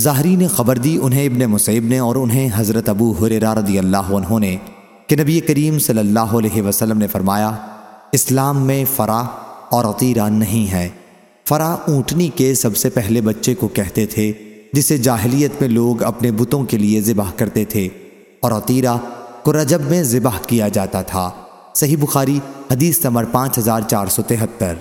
ظاہری نے خبر دی انہیں ابن مصعب نے اور انہیں حضرت ابو حریرہ رضی اللہ عنہ نے کہ نبی کریم صلی اللہ علیہ وسلم نے فرمایا، اسلام میں فرا اور عطیرہ نہیں ہے۔ فرا اونٹنی کے سب سے پہلے بچے کو کہتے تھے، جسے جاہلیت میں لوگ اپنے بتوں کے لیے ذبح کرتے تھے۔ اور عطیرہ کو رجب میں ذبح کیا جاتا تھا۔ صحیح بخاری حدیث نمبر پانچ ہزار چار سو تہتر۔